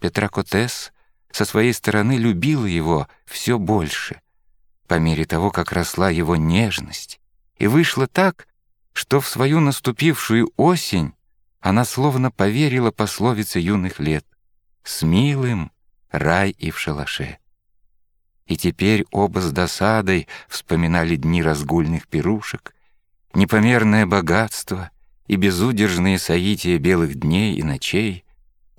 Петракотес со своей стороны любила его все больше, по мере того, как росла его нежность, и вышло так, что в свою наступившую осень она словно поверила пословице юных лет «С милым рай и в шалаше». И теперь оба с досадой вспоминали дни разгульных пирушек, непомерное богатство и безудержные соития белых дней и ночей,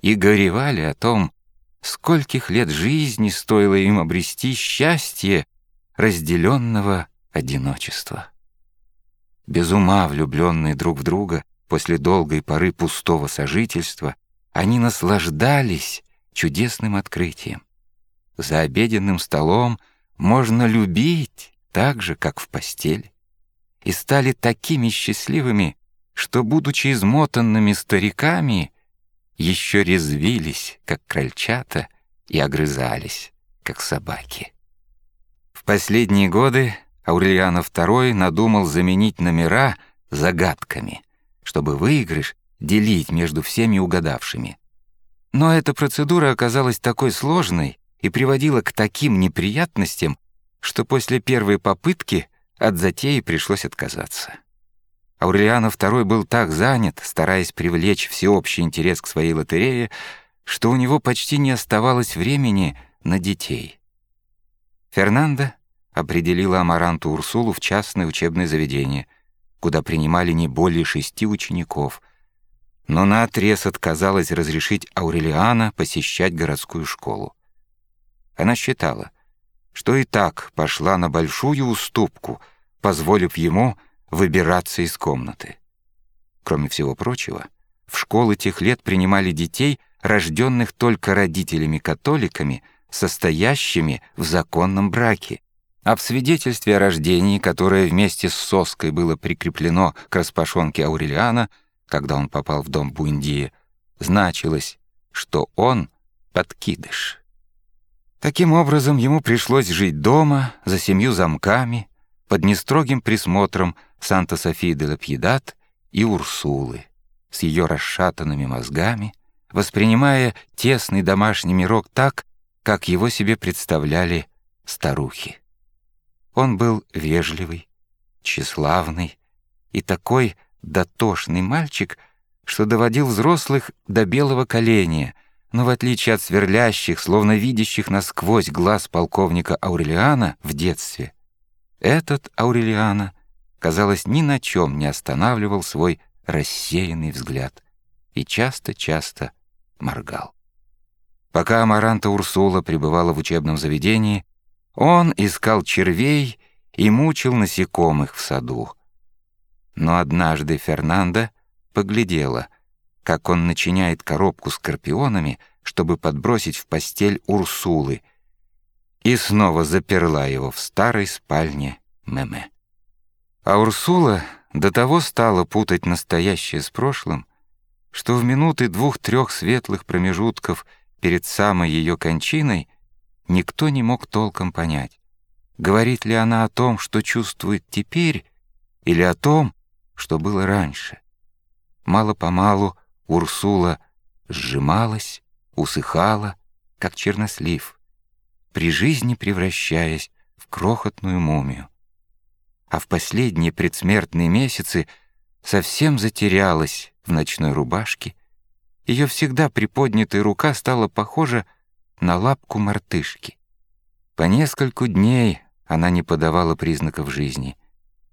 и горевали о том, скольких лет жизни стоило им обрести счастье разделенного одиночества. Без ума влюбленные друг в друга после долгой поры пустого сожительства, они наслаждались чудесным открытием. За обеденным столом можно любить так же, как в постели. И стали такими счастливыми, что, будучи измотанными стариками, еще резвились, как крольчата, и огрызались, как собаки. В последние годы Аурельяно II надумал заменить номера загадками, чтобы выигрыш делить между всеми угадавшими. Но эта процедура оказалась такой сложной и приводила к таким неприятностям, что после первой попытки от затеи пришлось отказаться. Аурелиано II был так занят, стараясь привлечь всеобщий интерес к своей лотерее, что у него почти не оставалось времени на детей. Фернандо определила Амаранту Урсулу в частное учебное заведение, куда принимали не более шести учеников, но наотрез отказалась разрешить Аурелиана посещать городскую школу. Она считала, что и так пошла на большую уступку, позволив ему выбираться из комнаты. Кроме всего прочего, в школы тех лет принимали детей, рожденных только родителями-католиками, состоящими в законном браке, а в свидетельстве о рождении, которое вместе с соской было прикреплено к распашонке Аурелиана, когда он попал в дом Бундии, значилось, что он подкидыш. Таким образом, ему пришлось жить дома, за семью замками, под нестрогим присмотром Санта-Софии де Лапьедат и Урсулы, с ее расшатанными мозгами, воспринимая тесный домашний мирок так, как его себе представляли старухи. Он был вежливый, тщеславный и такой дотошный мальчик, что доводил взрослых до белого коленя, но в отличие от сверлящих, словно видящих насквозь глаз полковника Аурелиана в детстве, этот Аурелиана, казалось, ни на чем не останавливал свой рассеянный взгляд и часто-часто моргал. Пока Амаранта Урсула пребывала в учебном заведении, он искал червей и мучил насекомых в саду. Но однажды Фернанда поглядела, как он начиняет коробку скорпионами, чтобы подбросить в постель Урсулы, и снова заперла его в старой спальне Меме. А Урсула до того стала путать настоящее с прошлым, что в минуты двух-трех светлых промежутков перед самой ее кончиной никто не мог толком понять, говорит ли она о том, что чувствует теперь, или о том, что было раньше. Мало-помалу Урсула сжималась, усыхала, как чернослив, при жизни превращаясь в крохотную мумию. А в последние предсмертные месяцы совсем затерялась в ночной рубашке, ее всегда приподнятая рука стала похожа на лапку мартышки. По нескольку дней она не подавала признаков жизни,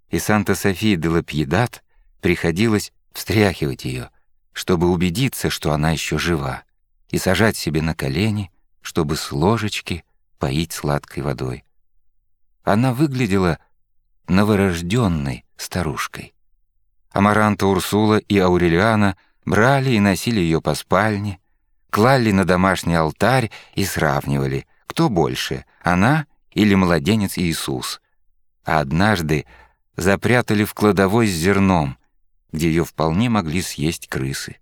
и Санта-София де Лапьедат приходилось встряхивать ее, чтобы убедиться, что она еще жива, и сажать себе на колени, чтобы с ложечки поить сладкой водой. Она выглядела новорожденной старушкой. Амаранта Урсула и Аурелиана брали и носили ее по спальне, клали на домашний алтарь и сравнивали, кто больше, она или младенец Иисус. А однажды запрятали в кладовой с зерном, где ее вполне могли съесть крысы.